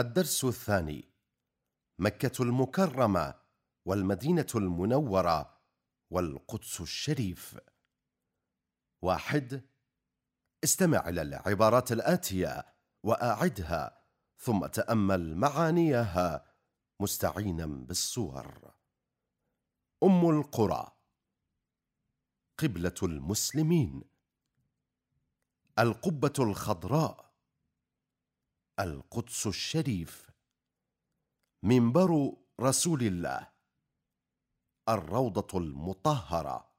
الدرس الثاني مكة المكرمة والمدينة المنورة والقدس الشريف. واحد استمع إلى العبارات الآتية وأعدها ثم تأمل معانيها مستعينا بالصور. أم القرى قبلة المسلمين. القبة الخضراء القدس الشريف. منبر رسول الله. الروضة المطهرة.